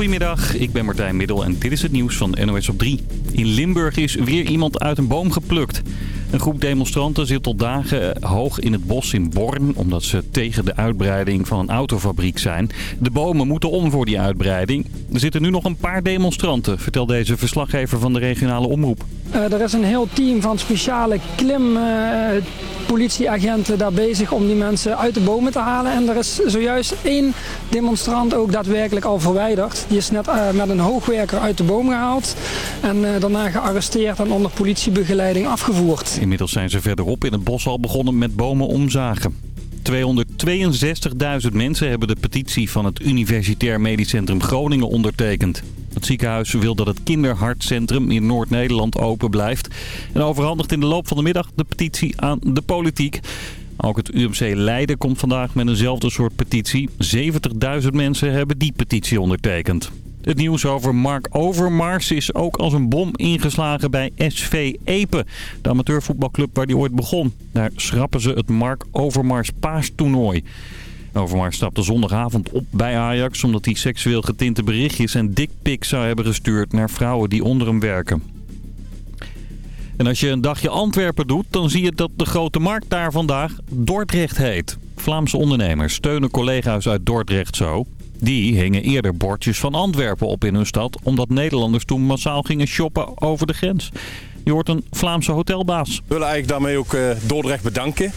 Goedemiddag, ik ben Martijn Middel en dit is het nieuws van NOS op 3. In Limburg is weer iemand uit een boom geplukt. Een groep demonstranten zit al dagen hoog in het bos in Born... omdat ze tegen de uitbreiding van een autofabriek zijn. De bomen moeten om voor die uitbreiding. Er zitten nu nog een paar demonstranten, vertelt deze verslaggever van de regionale omroep. Uh, er is een heel team van speciale klimpolitieagenten uh, daar bezig om die mensen uit de bomen te halen. En er is zojuist één demonstrant ook daadwerkelijk al verwijderd. Die is net uh, met een hoogwerker uit de boom gehaald en daarna gearresteerd en onder politiebegeleiding afgevoerd. Inmiddels zijn ze verderop in het bos al begonnen met bomen omzagen. 262.000 mensen hebben de petitie van het Universitair Medisch Centrum Groningen ondertekend. Het ziekenhuis wil dat het kinderhartcentrum in Noord-Nederland open blijft. En overhandigt in de loop van de middag de petitie aan de politiek. Ook het UMC Leiden komt vandaag met eenzelfde soort petitie. 70.000 mensen hebben die petitie ondertekend. Het nieuws over Mark Overmars is ook als een bom ingeslagen bij SV Epe. De amateurvoetbalclub waar die ooit begon. Daar schrappen ze het Mark Overmars paastoernooi. Overmars stapte zondagavond op bij Ajax omdat hij seksueel getinte berichtjes en dickpics zou hebben gestuurd naar vrouwen die onder hem werken. En als je een dagje Antwerpen doet, dan zie je dat de grote markt daar vandaag Dordrecht heet. Vlaamse ondernemers steunen collega's uit Dordrecht zo. Die hingen eerder bordjes van Antwerpen op in hun stad... omdat Nederlanders toen massaal gingen shoppen over de grens. Je hoort een Vlaamse hotelbaas. We willen eigenlijk daarmee ook uh, Dordrecht bedanken.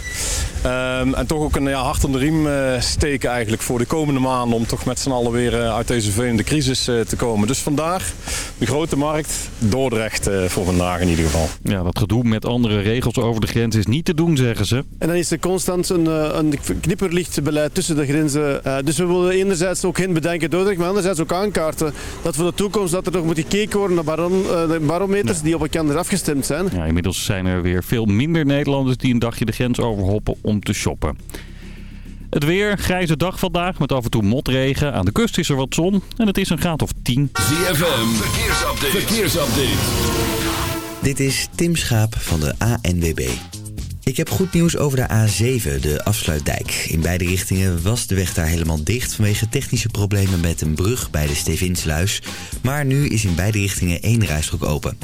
Um, en toch ook een ja, hart onder de riem uh, steken eigenlijk voor de komende maanden... om toch met z'n allen weer uh, uit deze vervelende crisis te komen. Dus vandaag de grote markt, Dordrecht voor vandaag in ieder geval. Ja, dat gedoe met andere regels over de grens is niet te doen, zeggen ze. En dan is er constant een, een knipperlichtbeleid tussen de grenzen. dus we willen enerzijds ook geen bedenken Dordrecht, maar anderzijds ook aankaarten... dat voor de toekomst dat er nog moet gekeken worden naar baron, barometers die op elkaar afgestemd zijn. Ja, inmiddels zijn er weer veel minder Nederlanders die een dagje de grens overhoppen om te shoppen. Het weer, grijze dag vandaag met af en toe motregen. Aan de kust is er wat zon en het is een graad of 10. ZFM, verkeersupdate. verkeersupdate. Dit is Tim Schaap van de ANWB. Ik heb goed nieuws over de A7, de afsluitdijk. In beide richtingen was de weg daar helemaal dicht vanwege technische problemen met een brug bij de Stevinsluis. Maar nu is in beide richtingen één rijstrook open.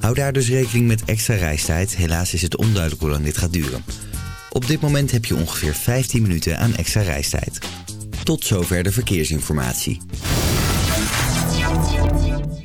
Hou daar dus rekening met extra reistijd. Helaas is het onduidelijk hoe lang dit gaat duren. Op dit moment heb je ongeveer 15 minuten aan extra reistijd. Tot zover de verkeersinformatie.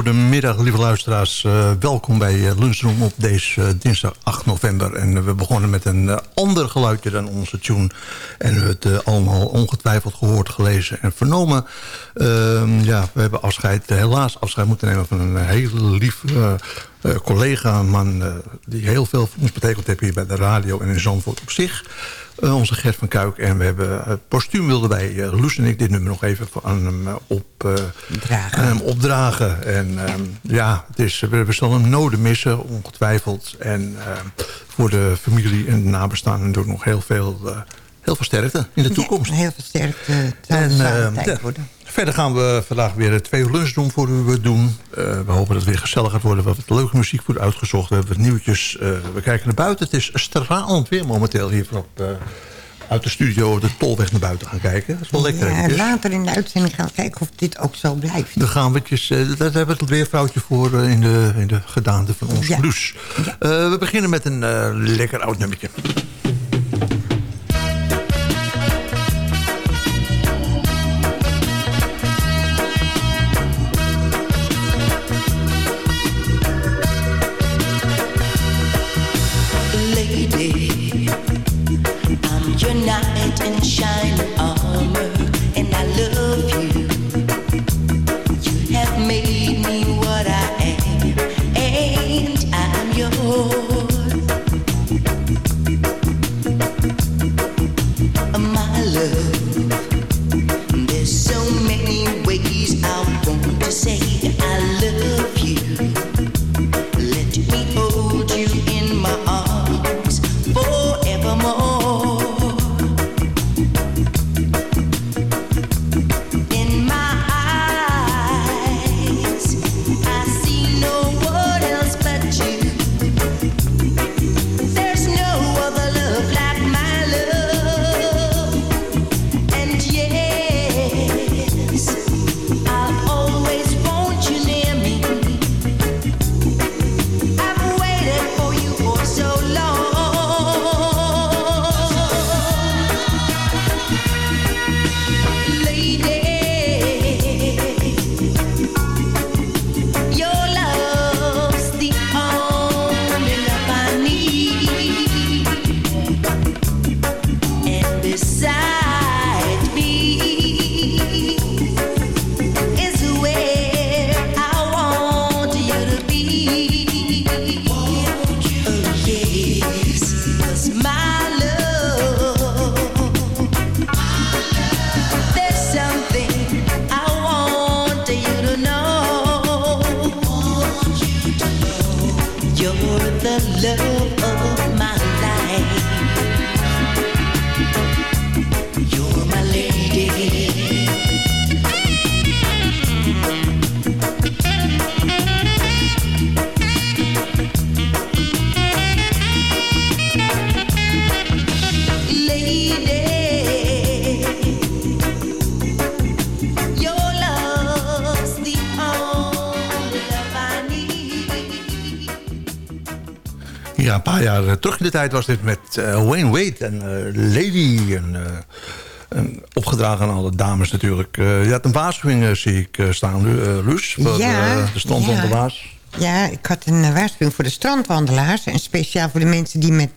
Goedemiddag lieve luisteraars. Uh, welkom bij uh, Lunchroom op deze uh, dinsdag 8 november. En we begonnen met een ander geluidje dan onze tune. En we hebben het allemaal ongetwijfeld gehoord, gelezen en vernomen. Ehm, ja, we hebben afscheid, helaas afscheid moeten nemen van een hele lief collega. man die heel veel voor ons betekend heeft hier bij de radio en in Zandvoort op zich. Uh, onze Gert van Kuik. En we hebben uh, postuum wilden wij, uh, Loes en ik, dit nummer nog even aan hem, op, aan hem opdragen. En ehm, ja, het is, we, we zullen hem noden missen, ongetwijfeld. En ehm, voor de familie en de nabestaanden natuurlijk nog heel veel, heel veel sterkte in de toekomst. Ja, heel veel sterkte. Het zal tijd worden. Verder gaan we vandaag weer twee uur lunch doen voor u doen. Uh, we hopen dat het weer gezellig gaat worden. We hebben leuke muziek voor u uitgezocht. We hebben wat nieuwtjes. Uh, we kijken naar buiten. Het is stralend weer momenteel hier vanop... Uit de studio de tolweg naar buiten gaan kijken. Dat is wel lekker. Ja, later in de uitzending gaan we kijken of dit ook zo blijft. Dan gaan we etjes, daar hebben we het weervrouwtje voor in, de, in de gedaante van ons ja. blues. Ja. we beginnen met een lekker oud nummertje. Terug in de tijd was dit met uh, Wayne Wade en uh, Lady. En, uh, en, opgedragen aan alle dames natuurlijk. je had een waarschuwing, zie ik staan, Luus. Voor ja, de strandwandelaars. Ja. ja, ik had een waarschuwing voor de strandwandelaars. En speciaal voor de mensen die met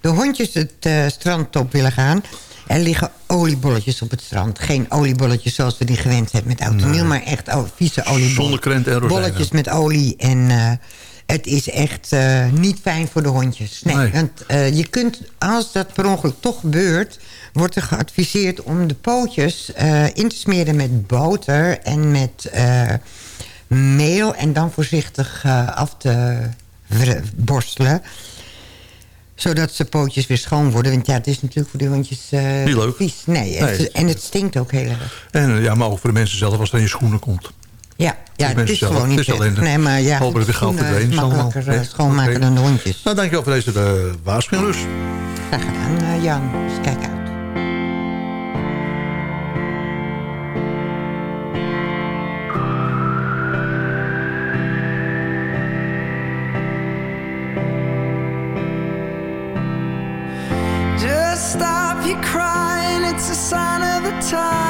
de hondjes het strand op willen gaan. Er liggen oliebolletjes op het strand. Geen oliebolletjes zoals we die gewend zijn met autoniel. Nee. Maar echt oh, vieze oliebolletjes. Zonder krent en rozijnen. Bolletjes met olie en het is echt uh, niet fijn voor de hondjes. Nee, nee. want uh, je kunt, als dat per ongeluk toch gebeurt... wordt er geadviseerd om de pootjes uh, in te smeren met boter... en met meel en dan voorzichtig af te borstelen zodat ze pootjes weer schoon worden. Want ja, het is natuurlijk voor de hondjes Niet leuk. vies. Nee, en het stinkt ook heel erg. En ja, maar ook voor de mensen zelf als het aan je schoenen komt. Ja, ja het is zelf. gewoon niet het is nee, maar ja, hopelijk weer gauw verdwenen. makkelijker uh, schoonmaken okay. dan de hondjes. Nou, dankjewel voor deze uh, waarschuwing dus. Graag gedaan, uh, Jan. Dus kijk uit. Just stop your crying, it's a sign of the times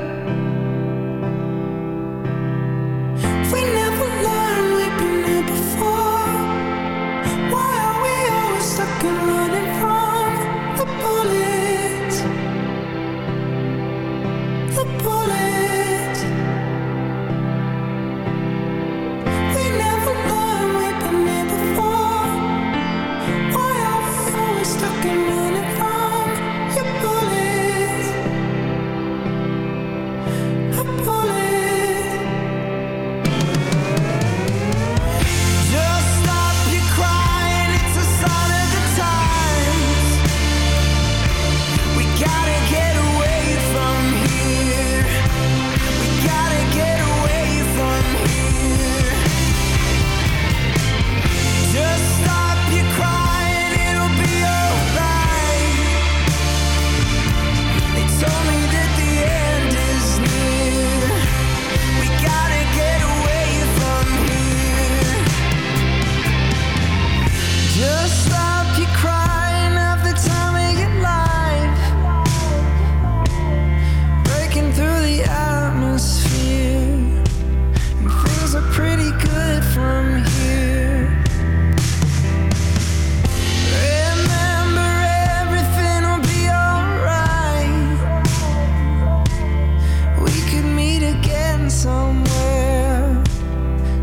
somewhere,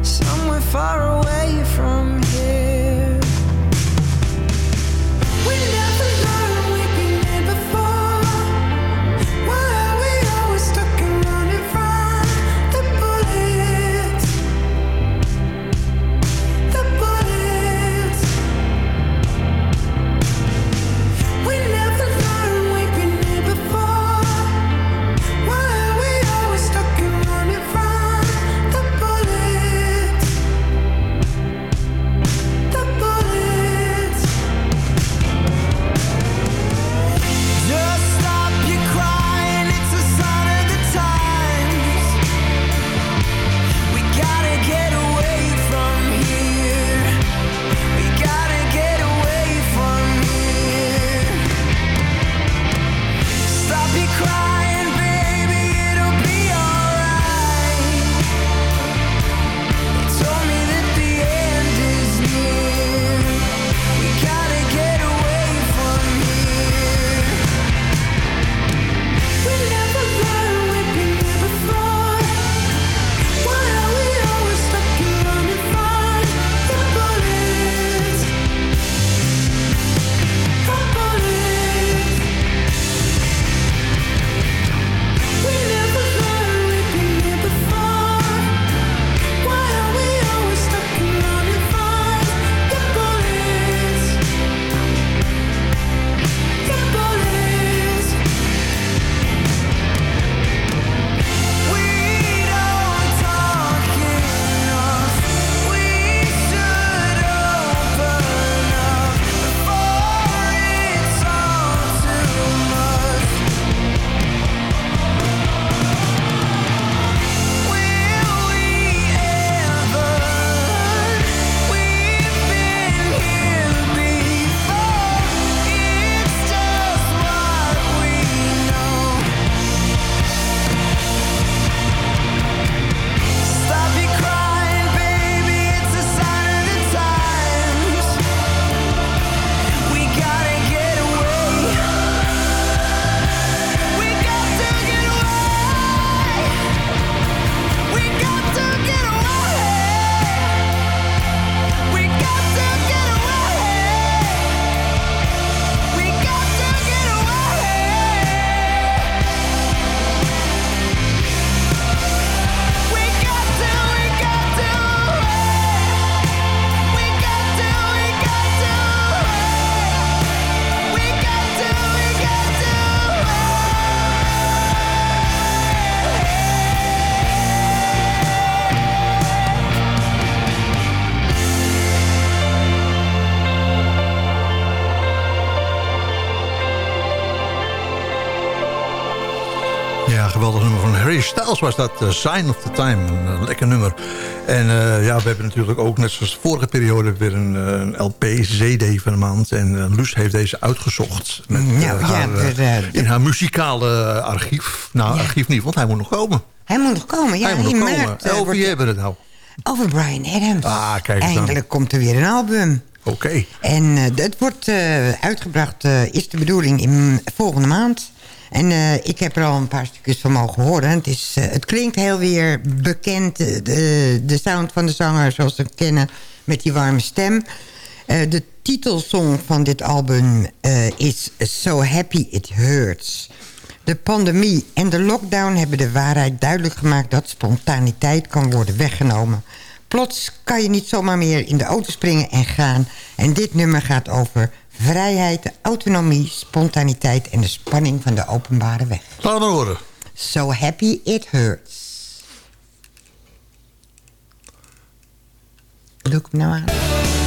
somewhere far away. Was dat. eh, Sign of the Time, een eh, lekker nummer. En eh, ja, we hebben natuurlijk ook, net zoals de vorige periode... weer een, een LP, CD van de maand. En eh, Luus heeft deze uitgezocht. Met, Nou, ja, haar, in haar muzikale archief. Nou, archief niet, want hij moet nog komen. Hij moet nog komen, ja. hij moet nog komen. maart, Over wordt- wie hebben we het nou? Over Brian Adams. Ah, kijk eens. Eindelijk komt er weer een album. Oké. En het wordt uitgebracht, is de bedoeling, in volgende maand. En eh, ik heb er al een paar stukjes van mogen horen. Het, is, eh, het klinkt heel weer bekend, eh, de, de sound van de zanger zoals we hem kennen, met die warme stem. De titelsong van dit album is So Happy It Hurts. De pandemie en de lockdown hebben de waarheid duidelijk gemaakt... dat spontaniteit kan worden weggenomen. Plots kan je niet zomaar meer in de auto springen en gaan. En dit nummer gaat over vrijheid, de autonomie, spontaniteit... en de spanning van de openbare weg. Laten we horen. So happy it hurts. Doe ik hem nou aan?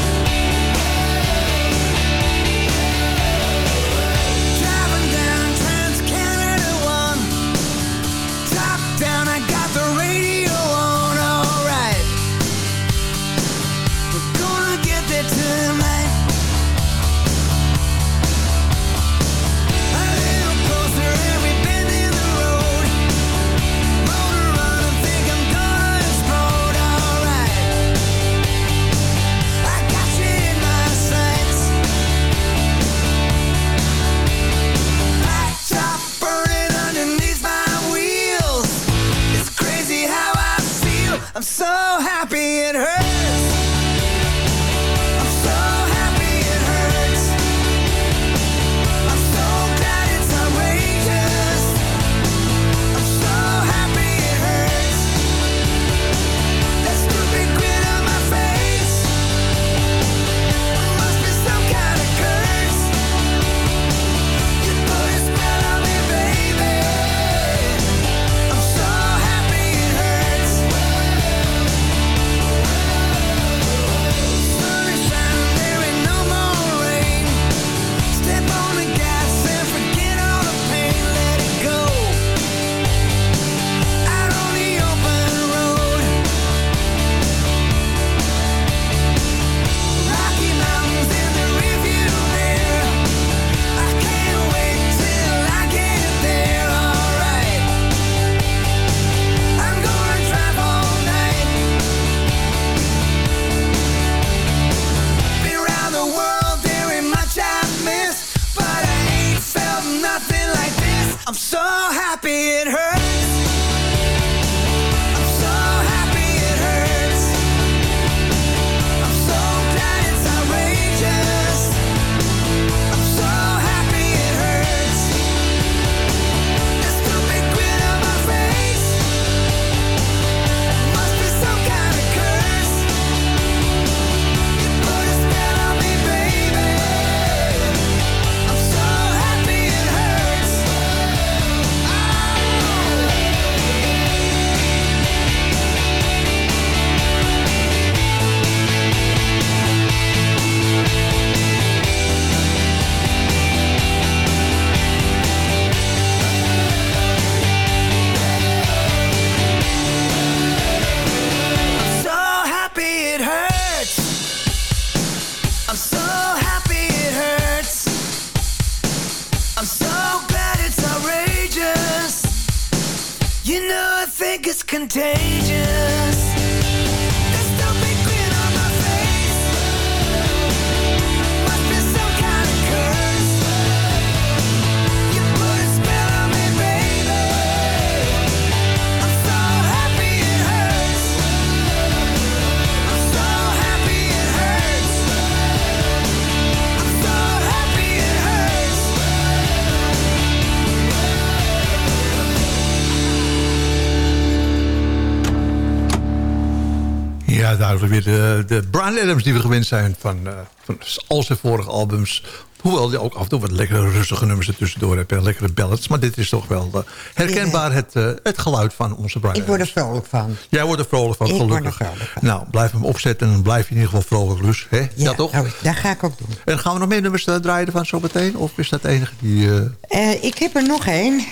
Weer de, de Brian Adams die we gewend zijn van, eh, van al zijn vorige albums. Hoewel hij ook af en toe wat lekkere rustige nummers er tussendoor heeft. En lekkere ballads. Maar dit is toch wel eh, herkenbaar het, eh, het geluid van onze Brian Ik word er vrolijk van. Jij wordt er vrolijk van, Ik word er gelukkig. vrolijk van. Nou, blijf hem opzetten en dan blijf je in ieder geval vrolijk, Luus. Hè? Ja, toch? Oh, dat ga ik ook doen. En gaan we nog meer nummers draaien van zo meteen? Of is dat het enige die... Eh, ik heb er nog één.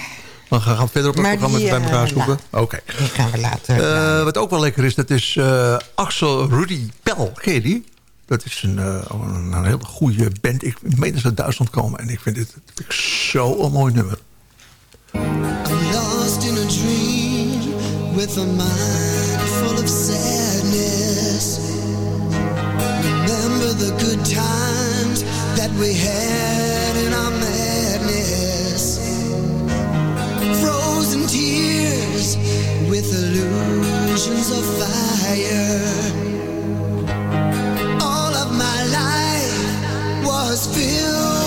Dan gaan we verder op het Maar programma die, bij elkaar eh, zoeken. Oké. Die gaan we later... Eh, wat ook wel lekker is, dat is eh, Axel Rudy Pel. Ken je die? Dat is een, eh, een, een hele goede band. Ik meen dat ze uit Duitsland komen. En ik vind dit vind ik zo een mooi nummer. I'm lost in a dream with a mind full of sadness. Remember the good times that we had tears with illusions of fire. All of my life was filled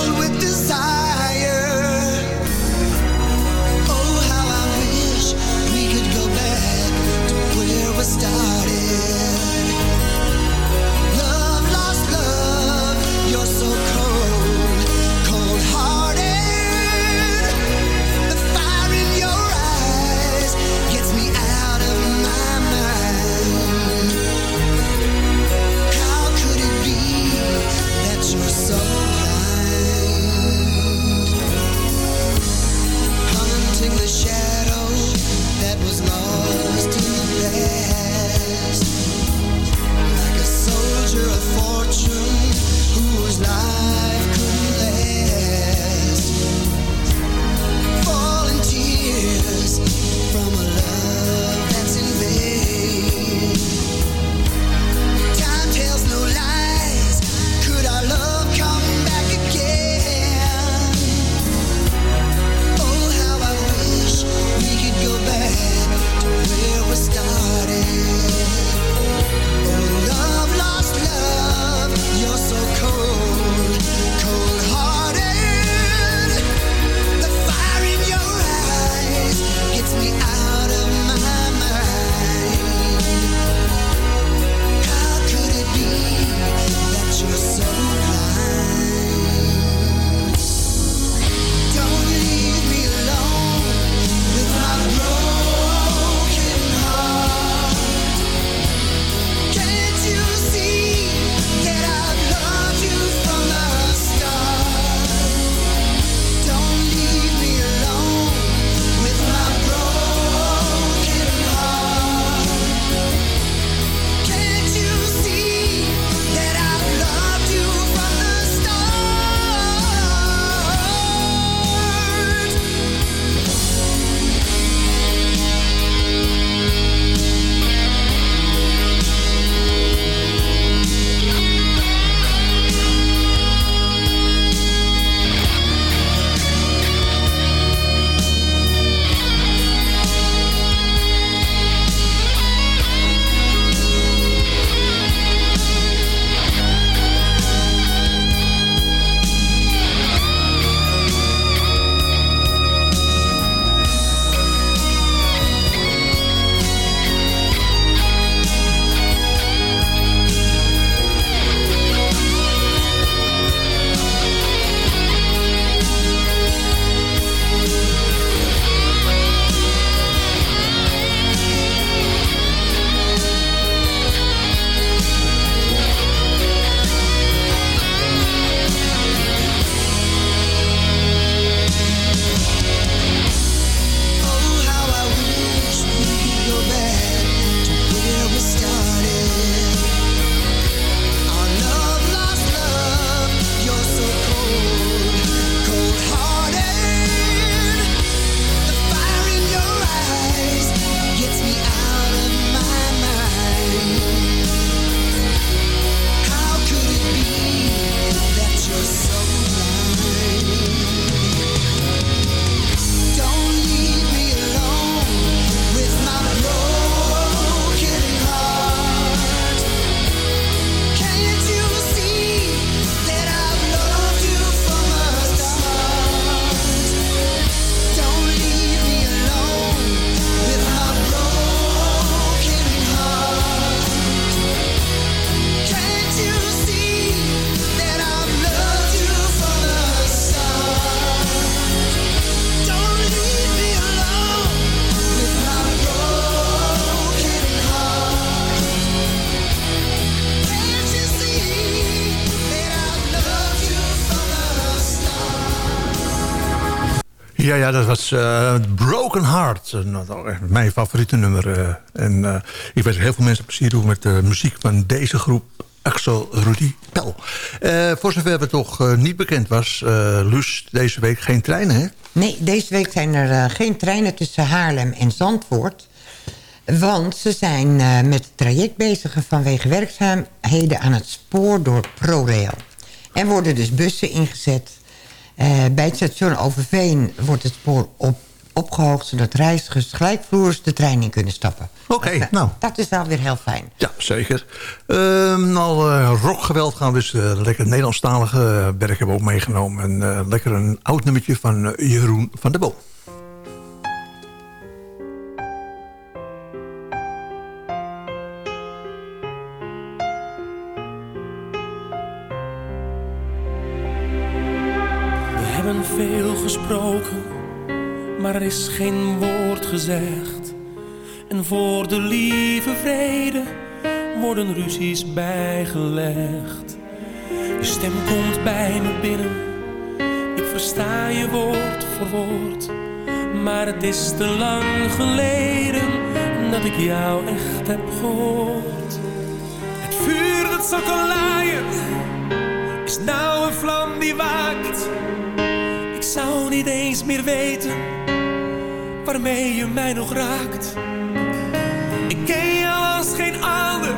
Ja, ja, dat was uh, Broken Heart. Uh, mijn favoriete nummer. Uh, en ik weet heel veel mensen plezier doen met de muziek van deze groep. Axel Rudy Pel. voor zover het toch niet bekend was, Luus, deze week geen treinen, hè? Nee, deze week zijn er geen treinen tussen Haarlem en Zandvoort. Want ze zijn met het traject bezig vanwege werkzaamheden aan het spoor door ProRail. Er worden dus bussen ingezet bij het station Overveen wordt het spoor op, opgehoogd... zodat reizigers gelijkvloers de trein in kunnen stappen. Oké, dat, nou. Dat is wel weer heel fijn. Ja, zeker. Uh, nou, uh, rockgeweld gaan we dus uh, lekker Nederlandstalige berg hebben we ook meegenomen. En lekker een oud nummertje van Jeroen van der Boom. Gesproken, maar er is geen woord gezegd. En voor de lieve vrede worden ruzies bijgelegd. Je stem komt bij me binnen, ik versta je woord voor woord. Maar het is te lang geleden dat ik jou echt heb gehoord. Het vuur dat kan laaien, is nou een vlam die waakt zou niet eens meer weten waarmee je mij nog raakt. Ik ken jou als geen ander,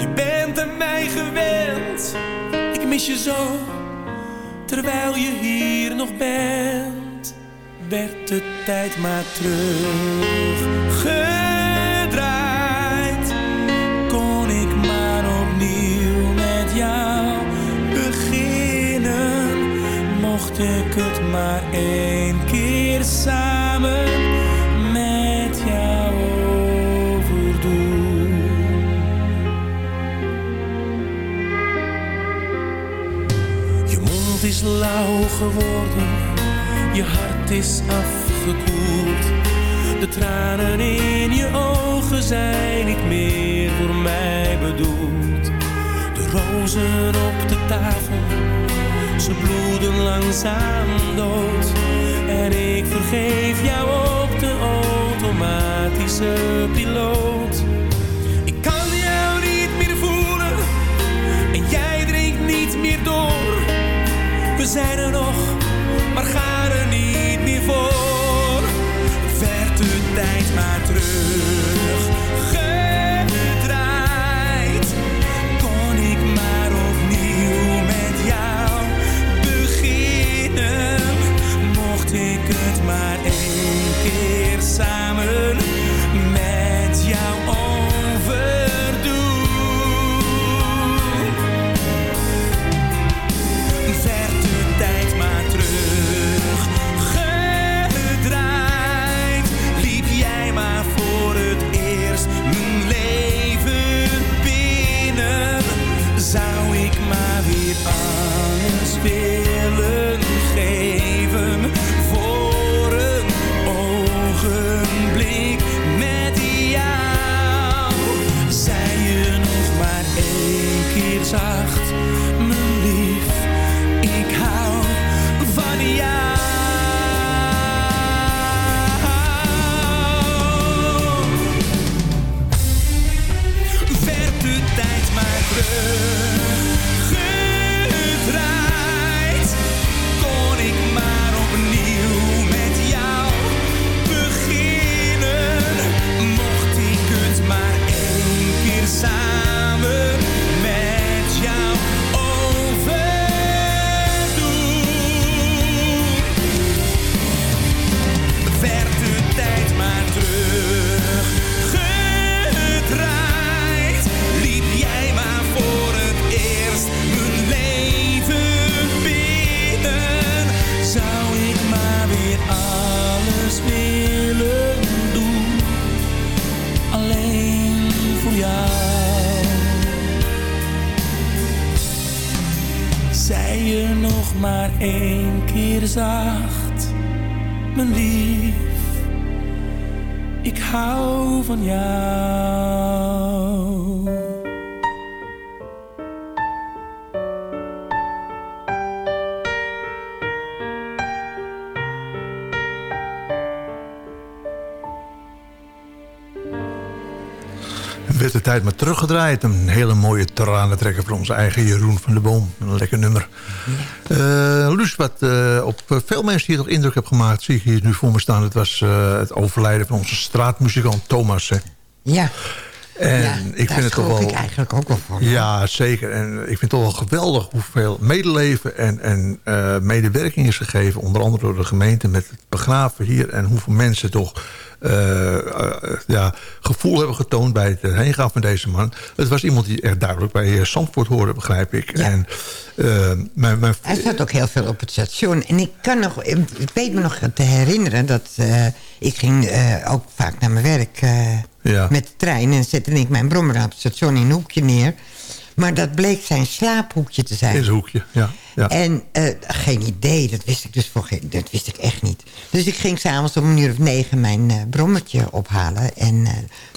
je bent aan mij gewend. Ik mis je zo, terwijl je hier nog bent. Werd de tijd maar teruggedraaid, het maar één keer samen met jou overdoen. Je mond is lauw geworden, je hart is afgekoeld. De tranen in je ogen zijn niet meer voor mij bedoeld. De rozen op de tafel ze bloeden langzaam dood. En ik vergeef jou op de automatische piloot. Ik kan jou niet meer voelen en jij drinkt niet meer door. We zijn er nog, maar gaan er niet meer voor. Werd de tijd maar terug tijd maar teruggedraaid. Een hele mooie tranentrekker voor onze eigen Jeroen van de Boom. Een lekker nummer. Uh, Luus, wat uh, op veel mensen hier toch indruk heb gemaakt... zie ik hier nu voor me staan. Het was uh, het overlijden van onze straatmuzikant Thomas. Hè? Ja. En ja, ik vind het toch wel. ik eigenlijk ook wel van. Ja, zeker. En ik vind het toch wel geweldig hoeveel medeleven en, en uh, medewerking is gegeven. Onder andere door de gemeente met het begraven hier. En hoeveel mensen toch uh, gevoel hebben getoond bij het heengaan van deze man. Het was iemand die echt duidelijk bij Zandvoort hoorde, begrijp ik. Ja. En, mijn, mijn... Hij zat ook heel veel op het station. En ik kan nog, ik weet me nog te herinneren dat ik ging ook vaak naar mijn werk ja. met de trein. En zette ik mijn brommer op het station in een hoekje neer. Maar dat bleek zijn slaaphoekje te zijn. In zijn hoekje, ja. ja. En uh, geen idee, dat wist ik dus voor geen, dat wist ik echt niet. Dus ik ging s'avonds om een uur of negen mijn uh, brommertje ophalen. En uh,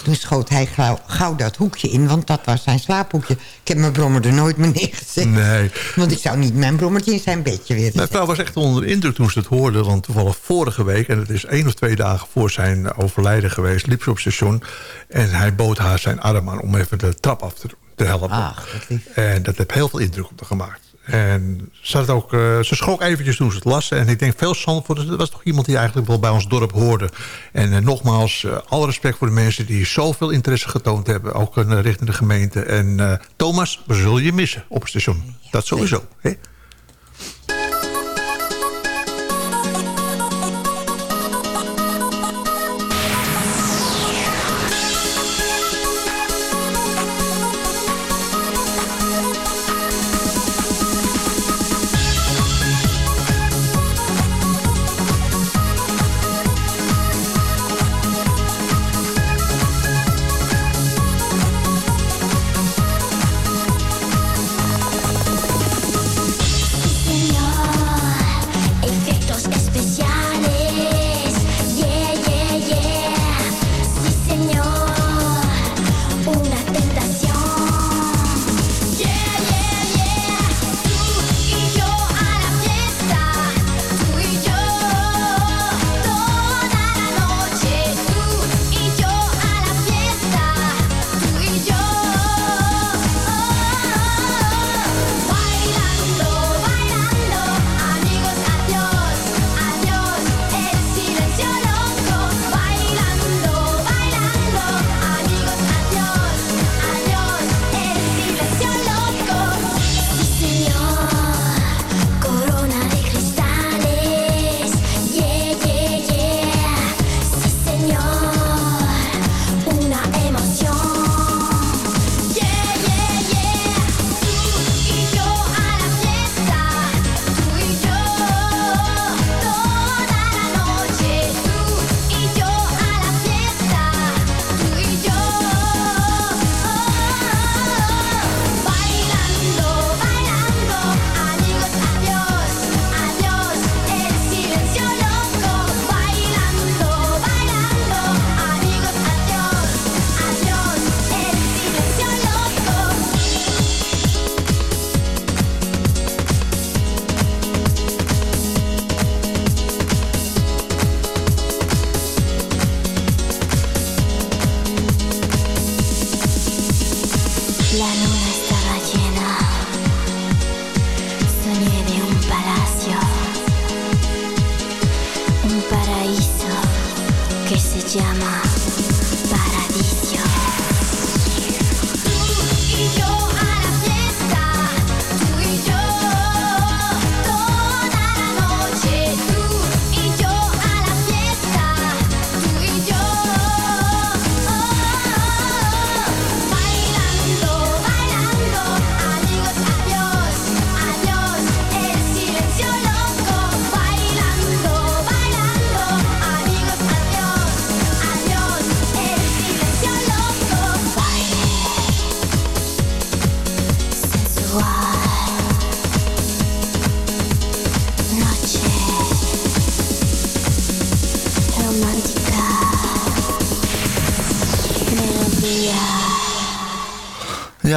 toen schoot hij gauw, gauw, dat hoekje in, want dat was zijn slaaphoekje. Ik heb mijn brommer er nooit meer neergezet. Nee. Want ik zou niet mijn brommertje in zijn bedje weer Mijn vrouw was echt onder de indruk toen ze het hoorde. Want toevallig vorige week, en het is één of twee dagen voor zijn overlijden geweest... liep ze op station en hij bood haar zijn arm aan om even de trap af te doen te helpen. Dat en dat heeft heel veel indruk op haar gemaakt. En ze, had ook, uh, ze schrok eventjes toen ze het las. En ik denk veel Zandvoort, dat was toch iemand die eigenlijk wel bij ons dorp hoorde. En uh, nogmaals, uh, alle respect voor de mensen die zoveel interesse getoond hebben. Ook richting de gemeente. En Thomas, we zullen je missen op het station. Dat sowieso. Hè?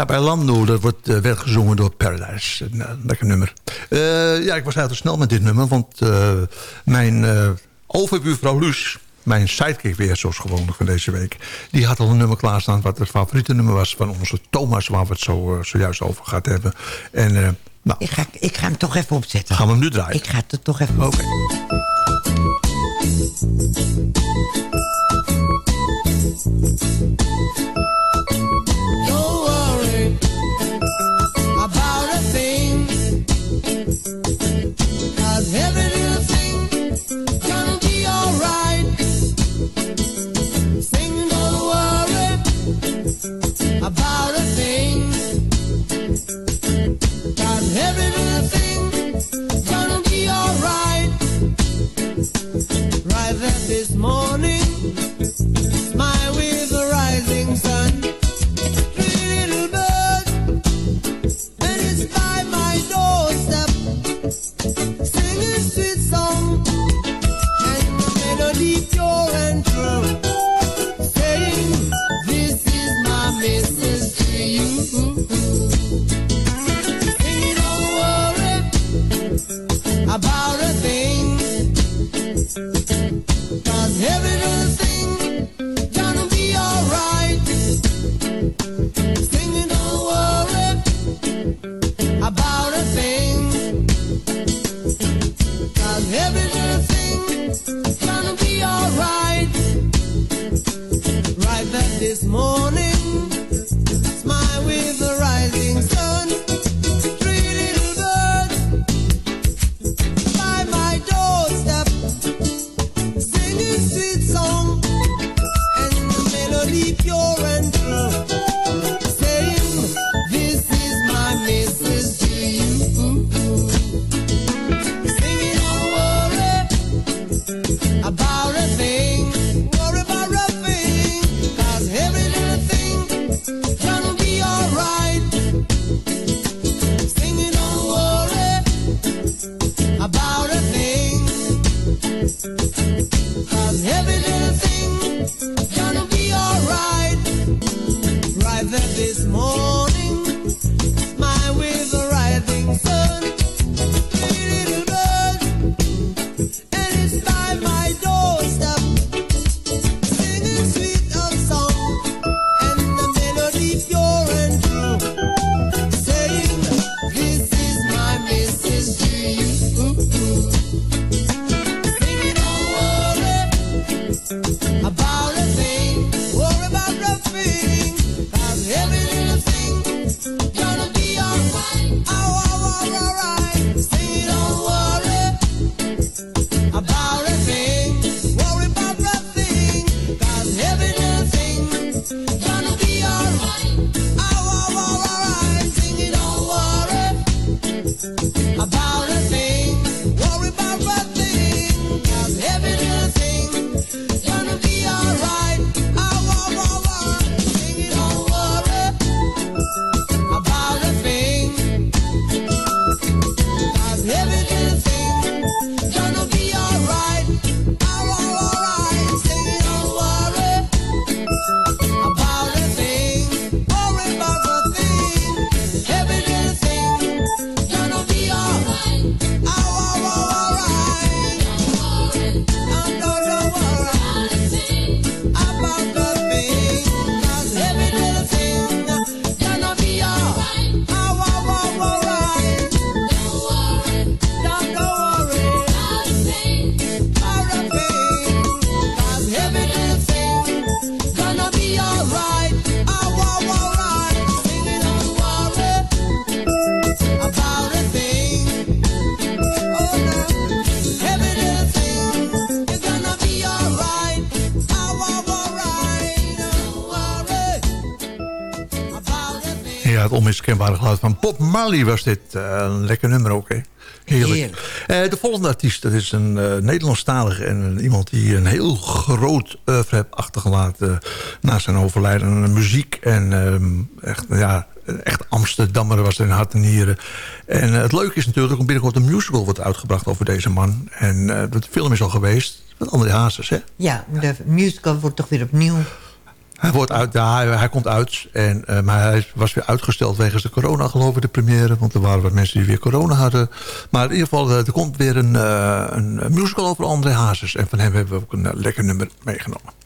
Bij Lando, dat wordt, eh, werd gezongen door Paradise. Eh, lekker nummer. Eh, ja, ik was uiterst snel met dit nummer, want mijn overbuurvrouw Luus... mijn sidekick weer, zoals gewoonlijk van deze week... die had al een nummer klaarstaan wat het favoriete nummer was... van onze Thomas, waar we het zo, zojuist over gaat hebben. En, nou, ik, ga, ik ga hem toch even opzetten. Gaan we hem nu draaien? Ik ga het toch even Oké. Bob Marley was dit. Eh, een lekker nummer ook, hè? Heerlijk. Eh, de volgende artiest, dat is een eh, Nederlandstalige... en iemand die een heel groot oeuvre heeft achtergelaten... na zijn overlijden muziek en ehm, echt, ja, echt Amsterdammer was in hart en nieren. En het leuke is natuurlijk dat binnenkort een musical wordt uitgebracht over deze man. En uh, film is al geweest. Met André Hazes, hè? Ja, de musical wordt toch weer opnieuw hij, wordt uit, hij, komt uit, en, eh, maar hij was weer uitgesteld wegens de corona, geloof ik, de première. Want er waren wat mensen die weer corona hadden. Maar in ieder geval, eh, er komt weer een, eh, een musical over André Hazes. En van hem hebben we ook een lekker nummer meegenomen.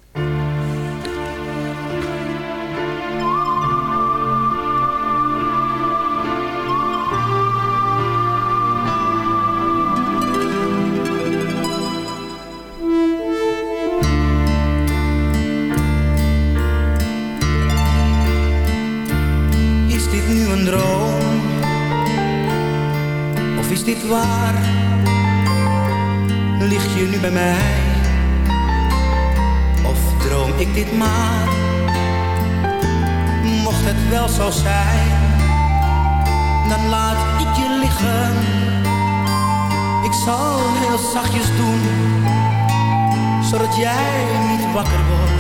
Niet wakker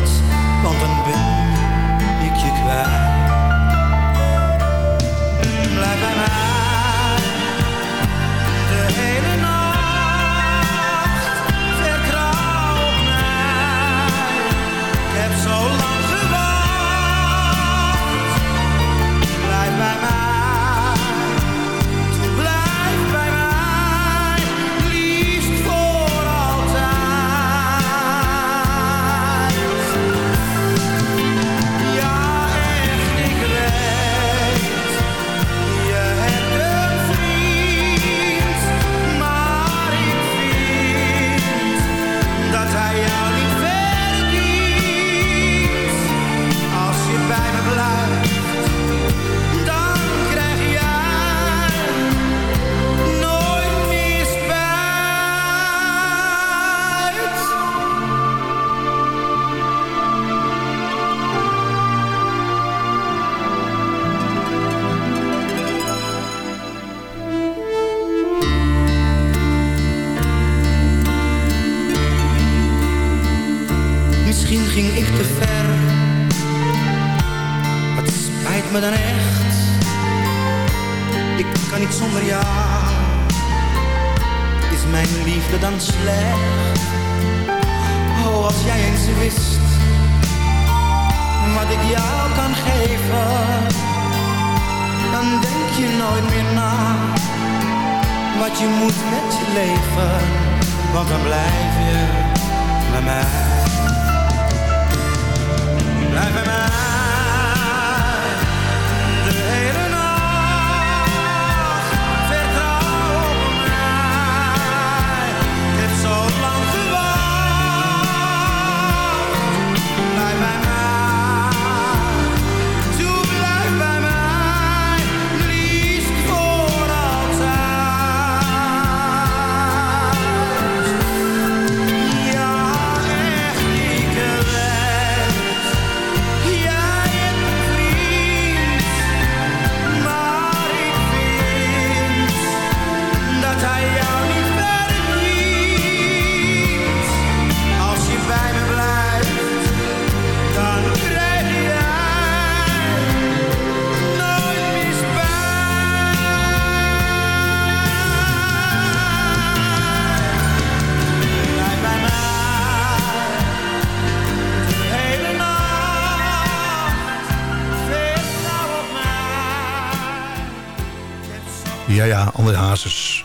Hazes.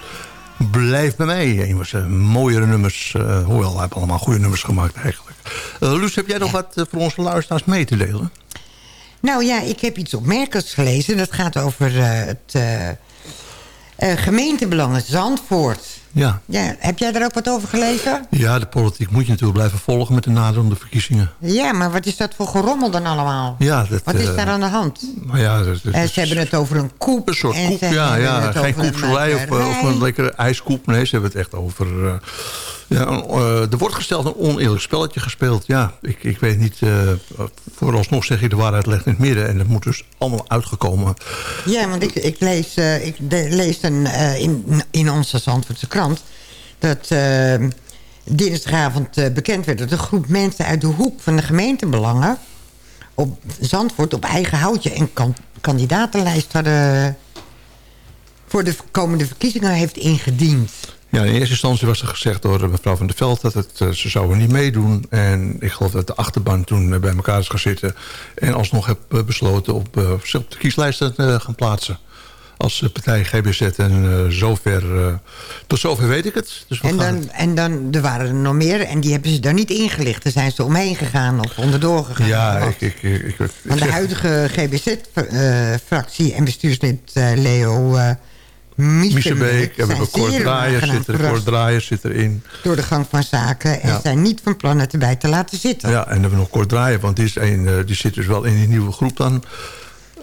Blijf bij mij. Een van zijn mooiere nummers. eh, hoewel, hij heeft allemaal goede nummers gemaakt eigenlijk. Uh, Luus, heb jij nog wat eh, voor onze luisteraars mee te delen? Nou ja, ik heb iets opmerkelijks gelezen. Dat gaat over eh, het eh, eh, gemeentebelangen Zandvoort. Ja. Ja, heb jij daar ook wat over gelezen? ja, de politiek moet je natuurlijk blijven volgen met de naderende verkiezingen. Ja, maar wat is dat voor gerommel dan allemaal? Ja, dat, Wat is eh, daar aan de hand? Maar ja, dat, dat- Eh, ze hebben het over een koep. Een soort koep, ja. ja. Geen koepselij of, eh, of een lekkere ijskoep. Nee, ze hebben het echt over... ja, eh, er wordt gesteld een oneerlijk spelletje gespeeld. Ja, ik, ik weet niet... eh, vooralsnog zeg je de waarheid ligt in het midden. En dat moet dus allemaal uitgekomen. Ja, want ik, ik lees, eh, ik lees een, in, in onze Zandvoortse krant... dat dinsdagavond bekend werd dat een groep mensen uit de hoek van de gemeentebelangen... op Zandvoort op eigen houtje een kan, kandidatenlijst hadden... voor de komende verkiezingen heeft ingediend. Ja, in eerste instantie was er gezegd door mevrouw Van der Veld... dat het, eh, ze zouden niet meedoen. En ik geloof dat de achterban toen eh, bij elkaar is gaan zitten... en alsnog heb eh, besloten op, uh, op de kieslijst te gaan plaatsen. Als partij GBZ. En zover, tot zover weet ik het. Dus en, dan, en dan, er waren er nog meer en die hebben ze daar niet ingelicht. Daar zijn ze omheen gegaan of onderdoor gegaan. Ja, ik... ik, ik, de huidige GBZ-fractie en bestuurslid Leo... Miesebeek. En we hebben Kort Draaier zit, er, Draaier zit erin. Door de gang van zaken. En ja. zijn niet van plan het erbij te laten zitten. Ja, en dan hebben we nog Kort Draaier. Want die, is een, uh, die zit dus wel in die nieuwe groep dan.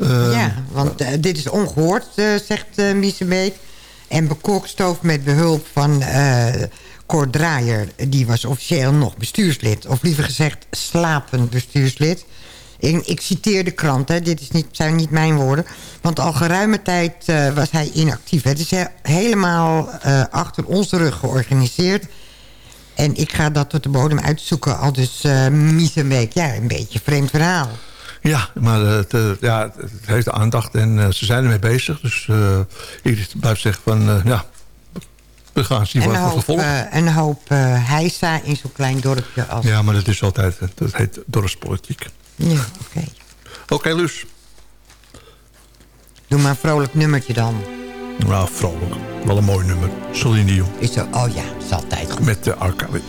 Uh, ja, want uh, dit is ongehoord, zegt uh, Miesebeek. En bekokstoof met behulp van Draaier. Die was officieel nog bestuurslid. Of liever gezegd slapend bestuurslid. Ik, ik, citeer de krant, hè. dit is niet, zijn niet mijn woorden. Want al geruime tijd uh, was hij inactief. Het is helemaal uh, achter onze rug georganiseerd. En ik ga dat tot de bodem uitzoeken. Al dus uh, week. Ja, een beetje vreemd verhaal. Ja, maar het, ja, het heeft aandacht en ze zijn ermee bezig. Dus ik blijf zeggen van, ja, we gaan zien wat het vervolg. een hoop heisa in zo'n klein dorpje. Als... Ja, maar dat is altijd, dat heet dorpspolitiek. Ja, oké. Okay. Oké, okay, Luus. Doe maar een vrolijk nummertje dan. Nou, vrolijk. Wel een mooi nummer. Celine Dion. Is er, oh ja, is altijd goed. Met de Arcade.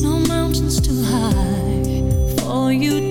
No mountains too high for you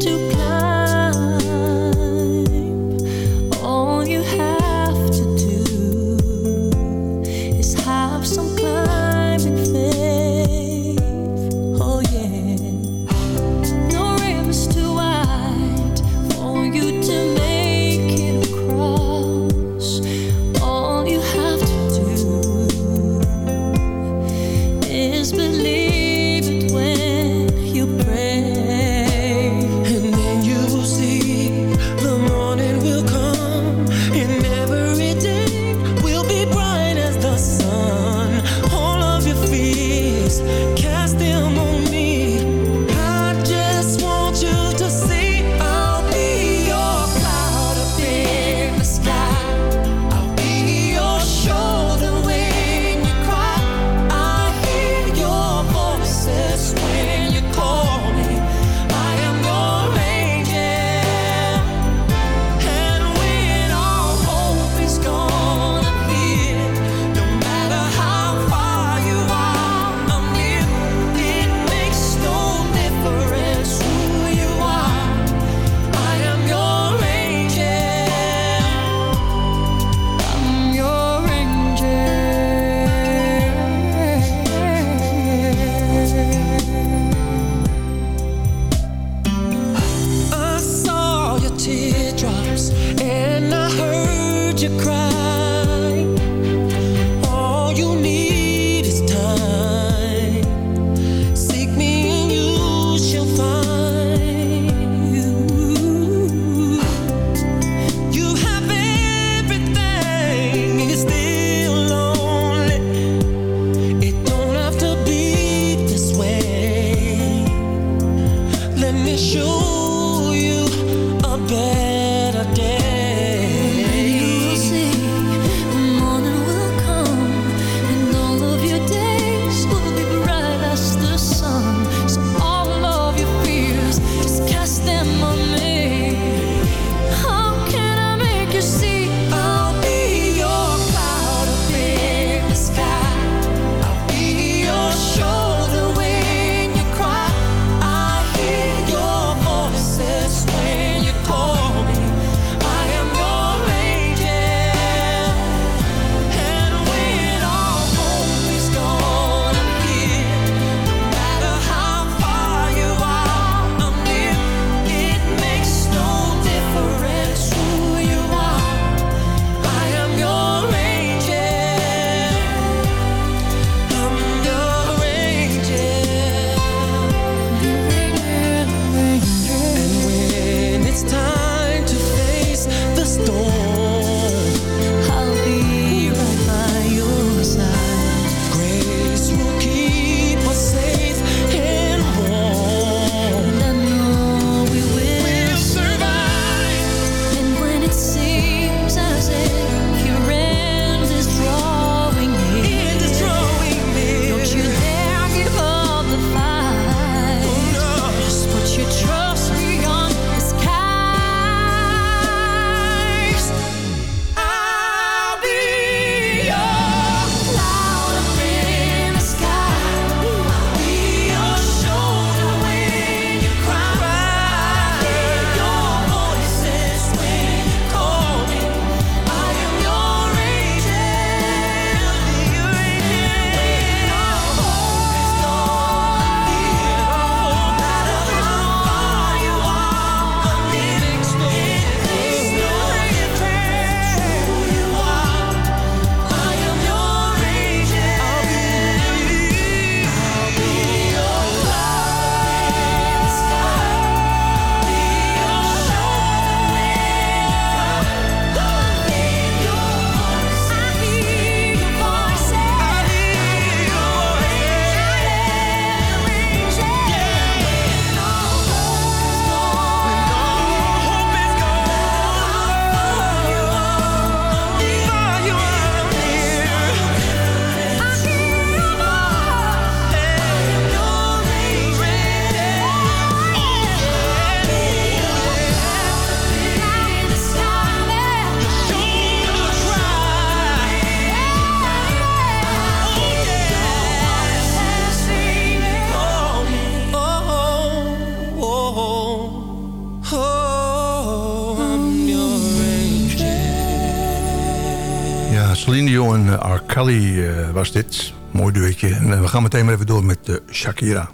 Ronaldinho en eh, R. Kelly eh, was dit. Mooi duetje. En eh, we gaan meteen maar even door met Shakira.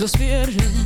los viernes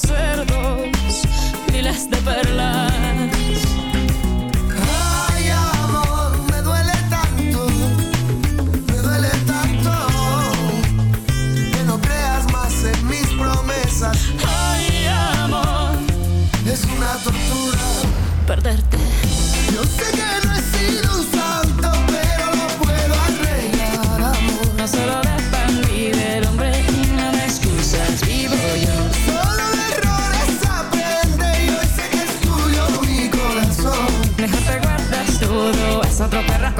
Cerdos, miles de perlas.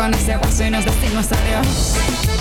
understand what sinners, the thing was that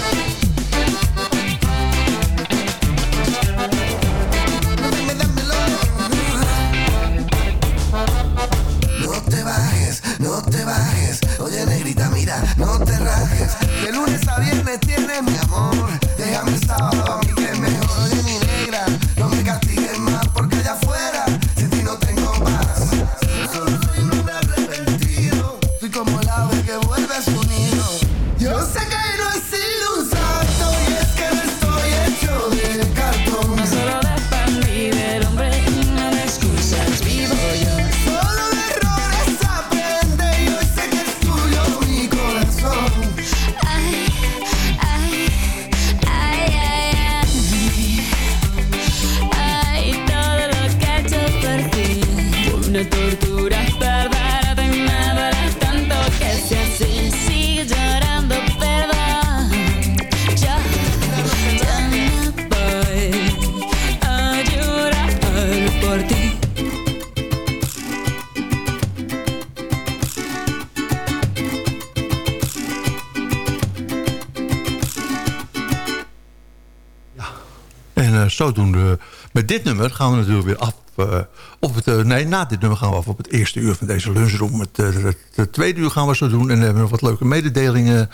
Eh, zodoende, met dit nummer gaan we natuurlijk weer af uh, op het, eh, nee, na dit nummer gaan we af op het eerste uur van deze lunchroom. Het, uh, het, tweede uur gaan we zo doen. En we hebben nog wat leuke mededelingen.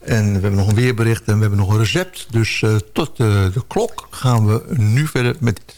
En we hebben nog een weerbericht en we hebben nog een recept. Dus tot de klok gaan we nu verder met dit.